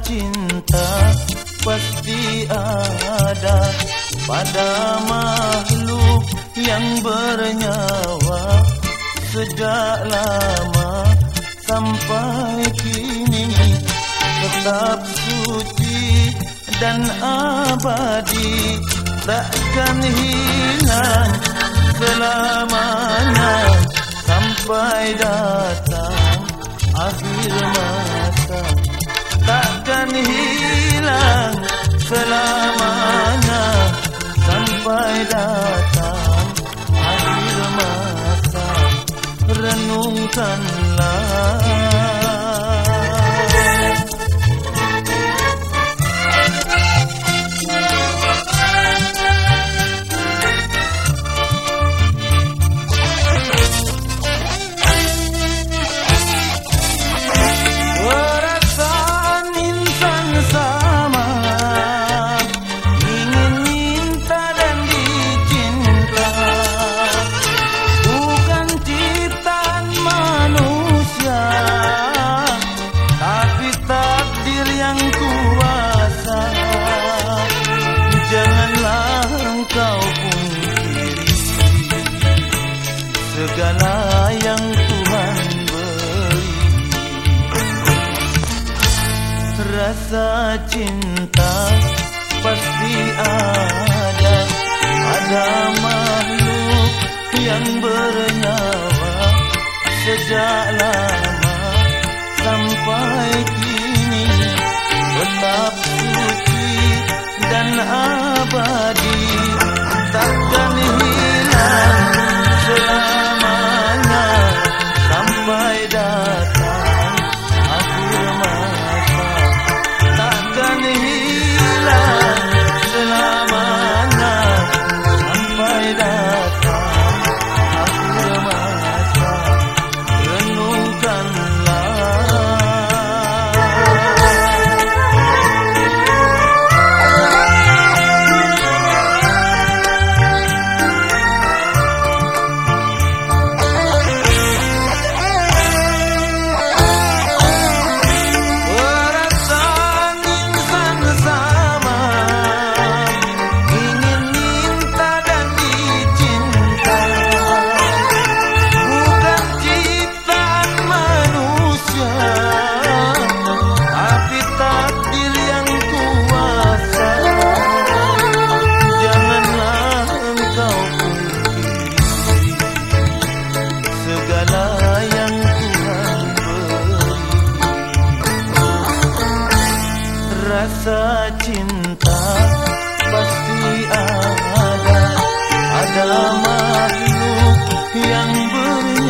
cinta pasti ada pada makhluk yang bernyawa. Sejak lama sampai kini tetap suci dan abadi. Takkan hilang selamanya sampai datang akhir masa กันลา Rasa cinta pasti ada. Ada makhluk yang bernyawa Sejak lama sampai kini. Tetap suci dan abadi cinta pasti ada ada makhluk yang bernyawa